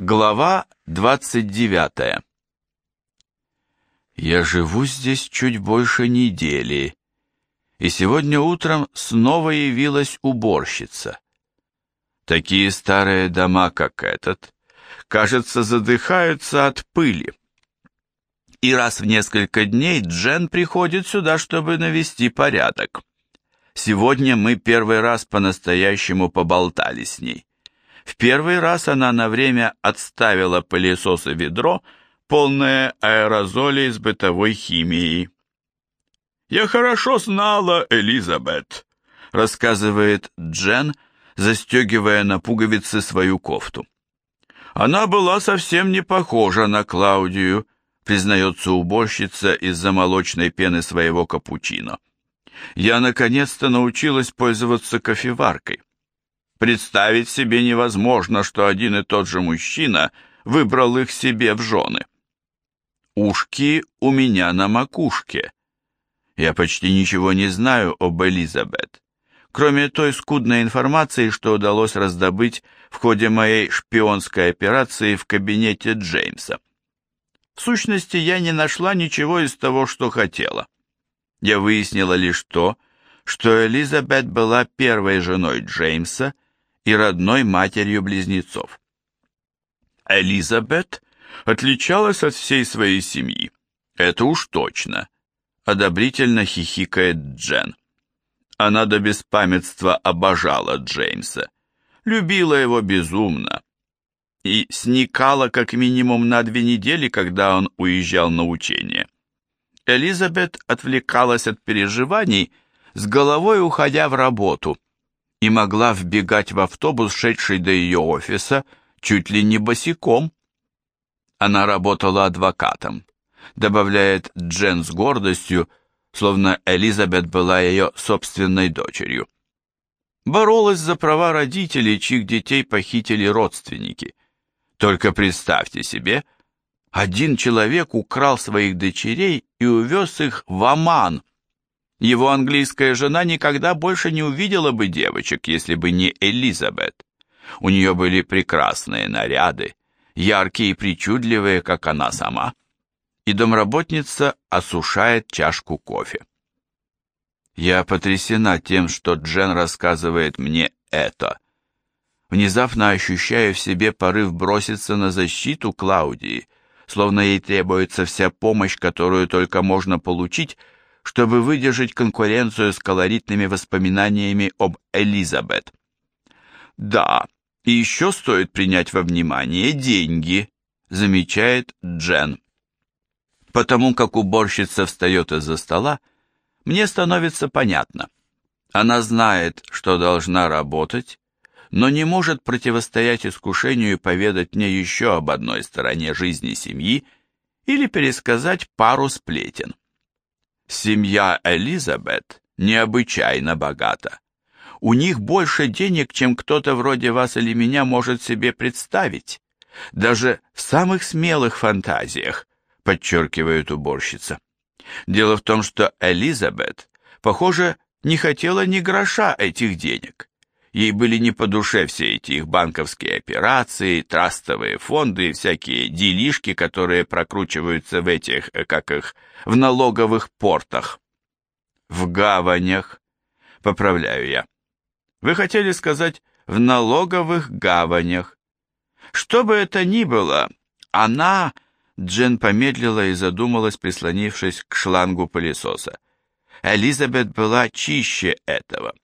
Глава 29 Я живу здесь чуть больше недели, и сегодня утром снова явилась уборщица. Такие старые дома, как этот, кажется, задыхаются от пыли. И раз в несколько дней Джен приходит сюда, чтобы навести порядок. Сегодня мы первый раз по-настоящему поболтали с ней. В первый раз она на время отставила пылесос и ведро, полное аэрозолей с бытовой химией. «Я хорошо знала Элизабет», — рассказывает Джен, застегивая на пуговицы свою кофту. «Она была совсем не похожа на Клаудию», — признается уборщица из-за молочной пены своего капучино. «Я наконец-то научилась пользоваться кофеваркой. Представить себе невозможно, что один и тот же мужчина выбрал их себе в жены. Ушки у меня на макушке. Я почти ничего не знаю об Элизабет, кроме той скудной информации, что удалось раздобыть в ходе моей шпионской операции в кабинете Джеймса. В сущности, я не нашла ничего из того, что хотела. Я выяснила лишь то, что Элизабет была первой женой Джеймса и родной матерью близнецов. Элизабет отличалась от всей своей семьи, это уж точно, одобрительно хихикает Джен. Она до беспамятства обожала Джеймса, любила его безумно и сникала как минимум на две недели, когда он уезжал на учение. Элизабет отвлекалась от переживаний, с головой уходя в работу – и могла вбегать в автобус, шедший до ее офиса, чуть ли не босиком. Она работала адвокатом, добавляет Джен с гордостью, словно Элизабет была ее собственной дочерью. Боролась за права родителей, чьих детей похитили родственники. Только представьте себе, один человек украл своих дочерей и увез их в Оман, его английская жена никогда больше не увидела бы девочек, если бы не Элизабет. У нее были прекрасные наряды, яркие и причудливые, как она сама. И домработница осушает чашку кофе. Я потрясена тем, что Джен рассказывает мне это. Внезапно ощущаю в себе порыв броситься на защиту Клаудии, словно ей требуется вся помощь, которую только можно получить, чтобы выдержать конкуренцию с колоритными воспоминаниями об Элизабет. Да, и еще стоит принять во внимание деньги, замечает Джен. Потому как уборщица встает из-за стола, мне становится понятно. Она знает, что должна работать, но не может противостоять искушению поведать мне еще об одной стороне жизни семьи или пересказать пару сплетен. Семья Элизабет необычайно богата. У них больше денег, чем кто-то вроде вас или меня может себе представить. Даже в самых смелых фантазиях, подчеркивает уборщица. Дело в том, что Элизабет, похоже, не хотела ни гроша этих денег. Ей были не по душе все эти их банковские операции, трастовые фонды и всякие делишки, которые прокручиваются в этих, э, как их, в налоговых портах. В гаванях, поправляю я. Вы хотели сказать в налоговых гаванях. Что бы это ни было, она... Джен помедлила и задумалась, прислонившись к шлангу пылесоса. Элизабет была чище этого.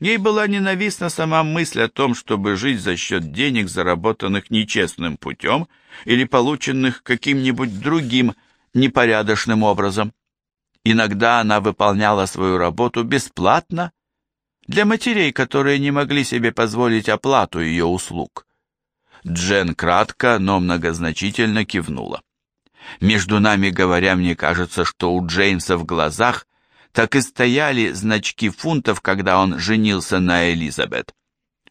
Ей была ненавистна сама мысль о том, чтобы жить за счет денег, заработанных нечестным путем или полученных каким-нибудь другим непорядочным образом. Иногда она выполняла свою работу бесплатно для матерей, которые не могли себе позволить оплату ее услуг. Джен кратко, но многозначительно кивнула. Между нами говоря, мне кажется, что у Джеймса в глазах так и стояли значки фунтов, когда он женился на Элизабет.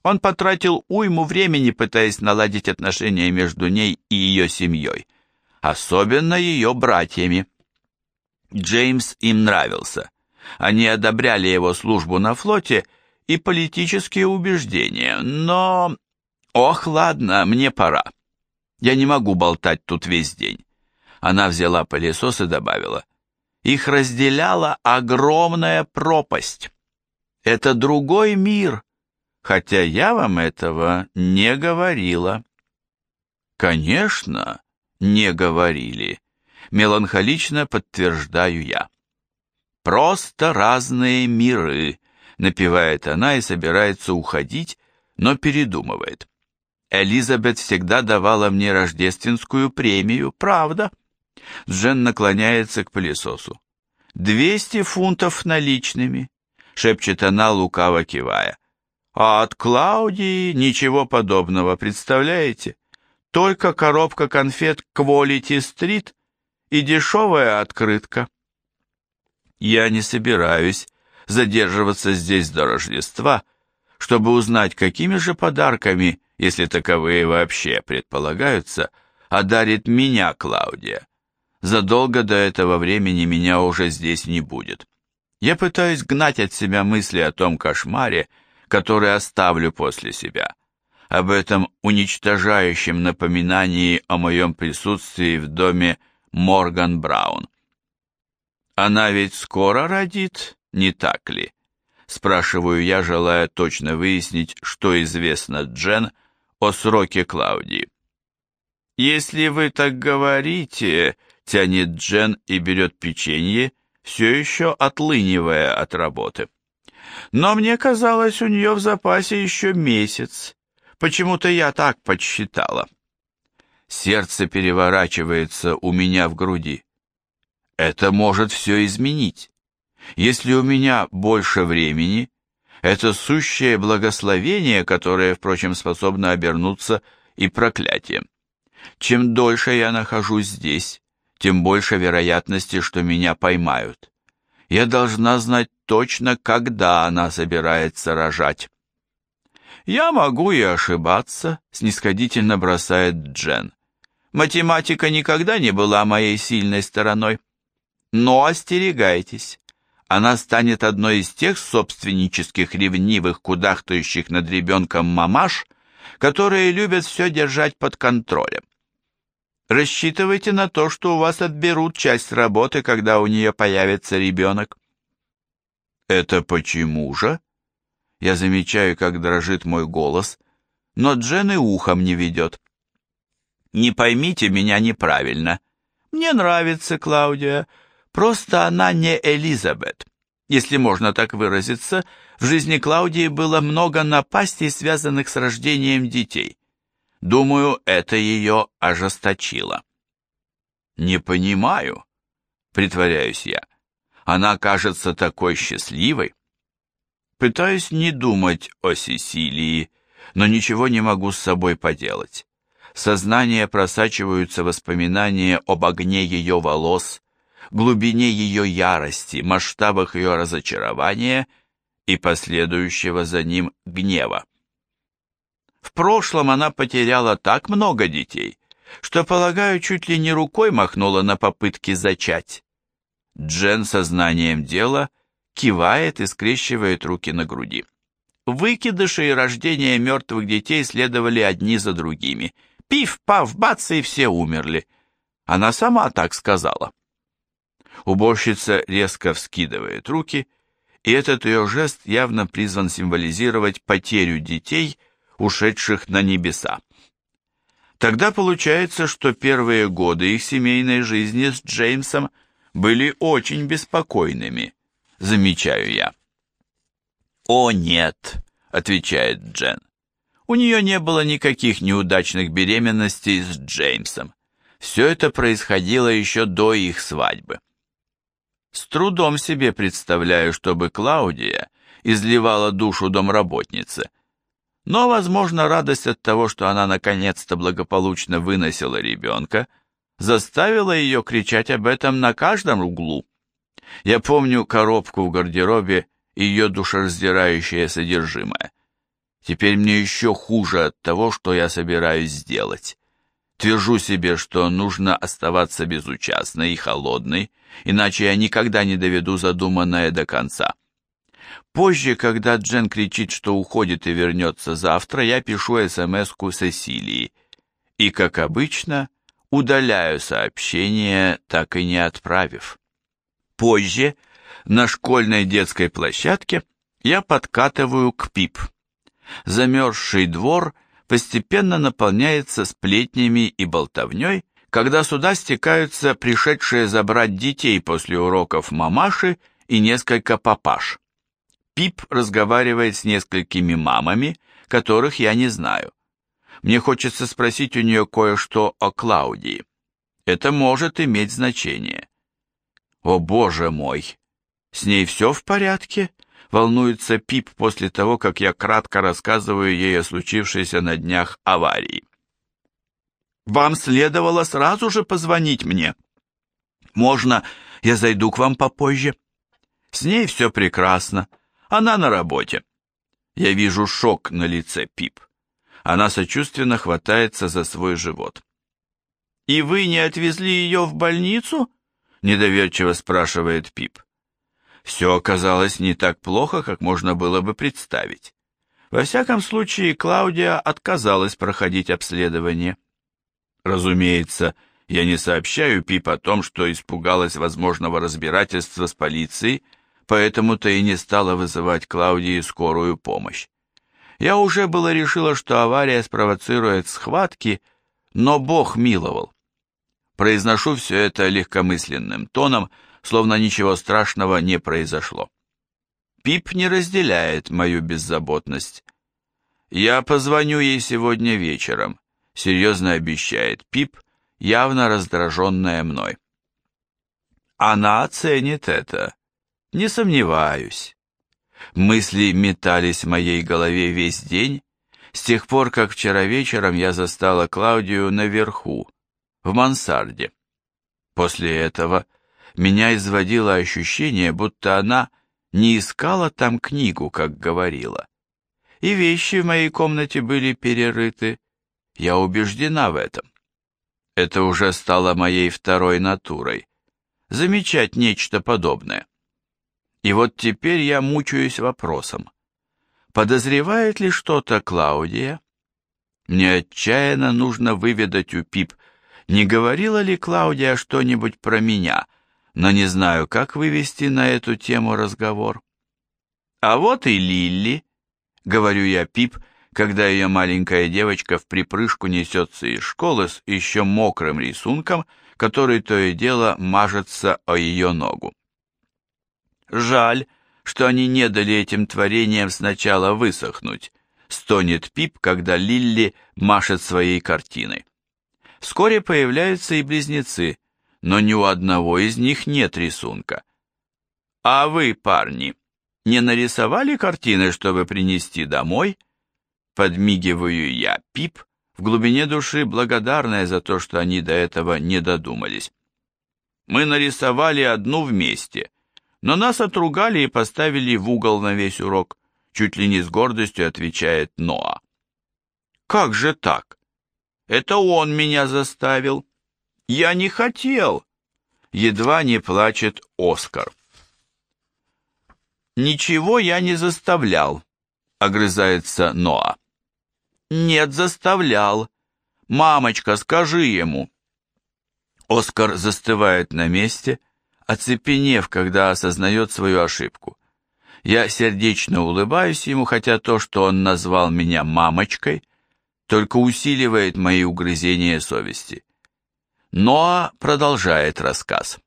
Он потратил уйму времени, пытаясь наладить отношения между ней и ее семьей, особенно ее братьями. Джеймс им нравился. Они одобряли его службу на флоте и политические убеждения, но... Ох, ладно, мне пора. Я не могу болтать тут весь день. Она взяла пылесос и добавила. Их разделяла огромная пропасть. Это другой мир, хотя я вам этого не говорила. Конечно, не говорили, меланхолично подтверждаю я. Просто разные миры, напевает она и собирается уходить, но передумывает. Элизабет всегда давала мне рождественскую премию, правда? Джен наклоняется к пылесосу. «Двести фунтов наличными», — шепчет она, лукаво кивая. «А от Клаудии ничего подобного, представляете? Только коробка конфет Quality Street и дешевая открытка». «Я не собираюсь задерживаться здесь до Рождества, чтобы узнать, какими же подарками, если таковые вообще предполагаются, одарит меня Клаудия. Задолго до этого времени меня уже здесь не будет. Я пытаюсь гнать от себя мысли о том кошмаре, который оставлю после себя, об этом уничтожающем напоминании о моем присутствии в доме Морган Браун. Она ведь скоро родит, не так ли? Спрашиваю я, желая точно выяснить, что известно Джен о сроке Клаудии. Если вы так говорите, тянет Джен и берет печенье, все еще отлынивая от работы. Но мне казалось, у нее в запасе еще месяц. Почему-то я так подсчитала. Сердце переворачивается у меня в груди. Это может все изменить. Если у меня больше времени, это сущее благословение, которое, впрочем, способно обернуться и проклятием. Чем дольше я нахожусь здесь, тем больше вероятности, что меня поймают. Я должна знать точно, когда она собирается рожать. Я могу и ошибаться, снисходительно бросает Джен. Математика никогда не была моей сильной стороной. Но остерегайтесь. Она станет одной из тех собственнических, ревнивых, кудахтающих над ребенком мамаш, которые любят все держать под контролем. Рассчитывайте на то, что у вас отберут часть работы, когда у нее появится ребенок. Это почему же? Я замечаю, как дрожит мой голос, но Джен и ухом не ведет. Не поймите меня неправильно. Мне нравится Клаудия, просто она не Элизабет. Если можно так выразиться, в жизни Клаудии было много напастей, связанных с рождением детей. Думаю, это ее ожесточило. «Не понимаю», — притворяюсь я. «Она кажется такой счастливой». Пытаюсь не думать о Сесилии, но ничего не могу с собой поделать. В сознание просачиваются воспоминания об огне ее волос, глубине ее ярости, масштабах ее разочарования и последующего за ним гнева. В прошлом она потеряла так много детей, что, полагаю, чуть ли не рукой махнула на попытки зачать. Джен сознанием дела кивает и скрещивает руки на груди. Выкидыши и рождение мертвых детей следовали одни за другими. Пиф-паф, бац, и все умерли. Она сама так сказала. Уборщица резко вскидывает руки, и этот ее жест явно призван символизировать потерю детей ушедших на небеса. Тогда получается, что первые годы их семейной жизни с Джеймсом были очень беспокойными, замечаю я. «О, нет», — отвечает Джен. «У нее не было никаких неудачных беременностей с Джеймсом. Все это происходило еще до их свадьбы». С трудом себе представляю, чтобы Клаудия изливала душу домработницы, но, возможно, радость от того, что она наконец-то благополучно выносила ребенка, заставила ее кричать об этом на каждом углу. Я помню коробку в гардеробе и ее душераздирающее содержимое. Теперь мне еще хуже от того, что я собираюсь сделать. Твержу себе, что нужно оставаться безучастной и холодной, иначе я никогда не доведу задуманное до конца. Позже, когда Джен кричит, что уходит и вернется завтра, я пишу СМС-ку Сесилии. и, как обычно, удаляю сообщение, так и не отправив. Позже, на школьной детской площадке, я подкатываю к Пип. Замерзший двор постепенно наполняется сплетнями и болтовней, когда сюда стекаются пришедшие забрать детей после уроков мамаши и несколько папаш. Пип разговаривает с несколькими мамами, которых я не знаю. Мне хочется спросить у нее кое-что о Клаудии. Это может иметь значение. О, боже мой! С ней все в порядке? Волнуется Пип после того, как я кратко рассказываю ей о случившейся на днях аварии. Вам следовало сразу же позвонить мне. Можно я зайду к вам попозже? С ней все прекрасно. Она на работе. Я вижу шок на лице Пип. Она сочувственно хватается за свой живот. «И вы не отвезли ее в больницу?» Недоверчиво спрашивает Пип. Все оказалось не так плохо, как можно было бы представить. Во всяком случае, Клаудия отказалась проходить обследование. Разумеется, я не сообщаю Пип о том, что испугалась возможного разбирательства с полицией, поэтому-то и не стала вызывать Клаудии скорую помощь. Я уже было решила, что авария спровоцирует схватки, но Бог миловал. Произношу все это легкомысленным тоном, словно ничего страшного не произошло. Пип не разделяет мою беззаботность. Я позвоню ей сегодня вечером серьезно обещает Пип, явно раздраженная мной. Она оценит это, не сомневаюсь. Мысли метались в моей голове весь день, с тех пор, как вчера вечером я застала Клаудию наверху, в мансарде. После этого меня изводило ощущение, будто она не искала там книгу, как говорила. И вещи в моей комнате были перерыты, я убеждена в этом. Это уже стало моей второй натурой. Замечать нечто подобное. И вот теперь я мучаюсь вопросом. Подозревает ли что-то Клаудия? Мне отчаянно нужно выведать у Пип, не говорила ли Клаудия что-нибудь про меня, но не знаю, как вывести на эту тему разговор. А вот и Лилли, говорю я Пип, когда ее маленькая девочка в припрыжку несется из школы с еще мокрым рисунком, который то и дело мажется о ее ногу. Жаль, что они не дали этим творениям сначала высохнуть, стонет Пип, когда Лилли машет своей картиной. Вскоре появляются и близнецы, но ни у одного из них нет рисунка. А вы, парни, не нарисовали картины, чтобы принести домой? Подмигиваю я Пип, в глубине души благодарная за то, что они до этого не додумались. Мы нарисовали одну вместе, но нас отругали и поставили в угол на весь урок, чуть ли не с гордостью отвечает Ноа. Как же так? Это он меня заставил. Я не хотел. Едва не плачет Оскар. Ничего я не заставлял, огрызается Ноа. «Нет, заставлял. Мамочка, скажи ему». Оскар застывает на месте, оцепенев, когда осознает свою ошибку. Я сердечно улыбаюсь ему, хотя то, что он назвал меня мамочкой, только усиливает мои угрызения совести. Ноа продолжает рассказ.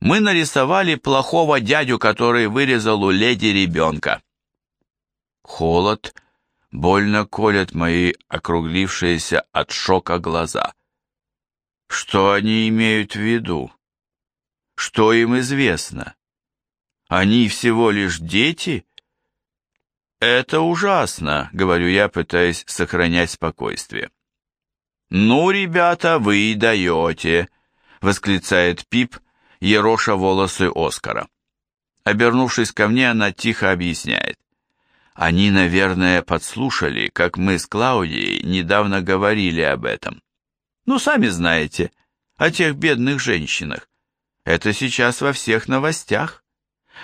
Мы нарисовали плохого дядю, который вырезал у леди ребенка. Холод больно колят мои округлившиеся от шока глаза. Что они имеют в виду? Что им известно? Они всего лишь дети? Это ужасно, говорю я, пытаясь сохранять спокойствие. Ну, ребята, вы и даете, восклицает Пип, ероша волосы Оскара. Обернувшись ко мне, она тихо объясняет. Они, наверное, подслушали, как мы с Клаудией недавно говорили об этом. Ну, сами знаете, о тех бедных женщинах. Это сейчас во всех новостях.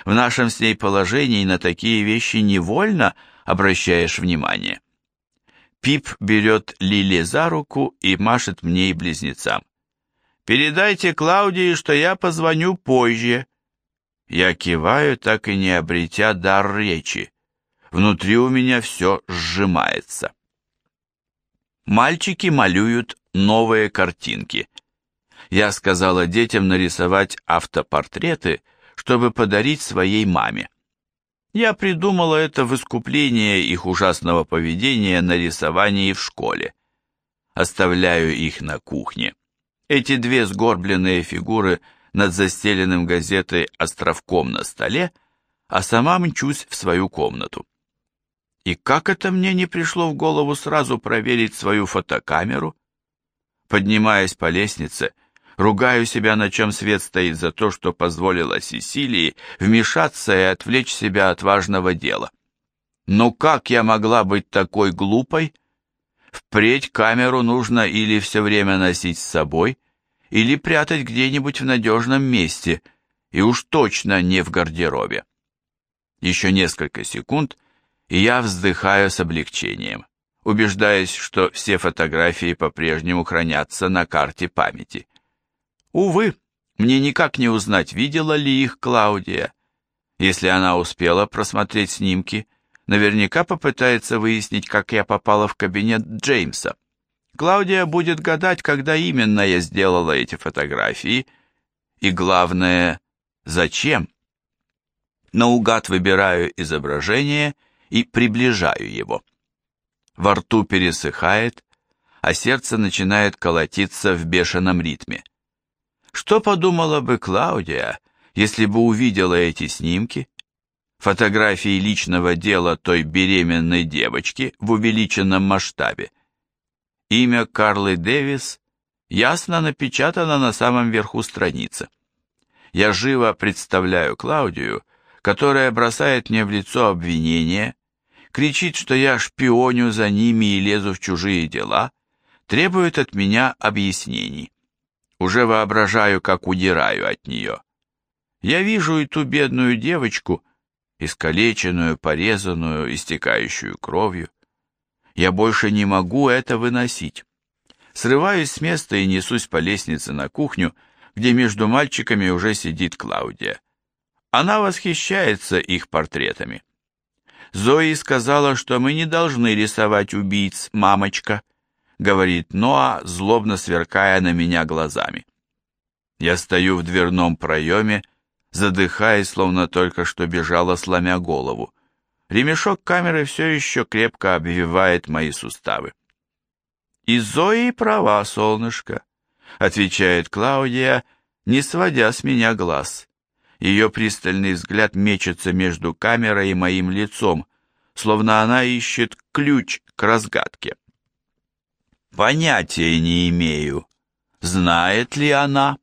В нашем с ней положении на такие вещи невольно обращаешь внимание. Пип берет Лили за руку и машет мне и близнецам. «Передайте Клаудии, что я позвоню позже». Я киваю, так и не обретя дар речи. Внутри у меня все сжимается. Мальчики малюют новые картинки. Я сказала детям нарисовать автопортреты, чтобы подарить своей маме. Я придумала это в искупление их ужасного поведения на рисовании в школе. Оставляю их на кухне. Эти две сгорбленные фигуры над застеленным газетой островком на столе, а сама мчусь в свою комнату. И как это мне не пришло в голову сразу проверить свою фотокамеру? Поднимаясь по лестнице, ругаю себя, на чем свет стоит за то, что позволила Сесилии вмешаться и отвлечь себя от важного дела. Но как я могла быть такой глупой? Впредь камеру нужно или все время носить с собой, или прятать где-нибудь в надежном месте, и уж точно не в гардеробе. Еще несколько секунд — и я вздыхаю с облегчением, убеждаясь, что все фотографии по-прежнему хранятся на карте памяти. Увы, мне никак не узнать, видела ли их Клаудия. Если она успела просмотреть снимки, наверняка попытается выяснить, как я попала в кабинет Джеймса. Клаудия будет гадать, когда именно я сделала эти фотографии, и главное, зачем. Наугад выбираю изображение — и приближаю его. Во рту пересыхает, а сердце начинает колотиться в бешеном ритме. Что подумала бы Клаудия, если бы увидела эти снимки? Фотографии личного дела той беременной девочки в увеличенном масштабе. Имя Карлы Дэвис ясно напечатано на самом верху страницы. Я живо представляю Клаудию, которая бросает мне в лицо обвинение, кричит, что я шпионю за ними и лезу в чужие дела, требует от меня объяснений. Уже воображаю, как удираю от нее. Я вижу и ту бедную девочку, искалеченную, порезанную, истекающую кровью. Я больше не могу это выносить. Срываюсь с места и несусь по лестнице на кухню, где между мальчиками уже сидит Клаудия. Она восхищается их портретами. Зои сказала, что мы не должны рисовать убийц, мамочка, говорит Ноа, злобно сверкая на меня глазами. Я стою в дверном проеме, задыхаясь, словно только что бежала, сломя голову. Ремешок камеры все еще крепко обвивает мои суставы. «И Зои права, солнышко», — отвечает Клаудия, не сводя с меня глаз. Ее пристальный взгляд мечется между камерой и моим лицом, словно она ищет ключ к разгадке. Понятия не имею, знает ли она.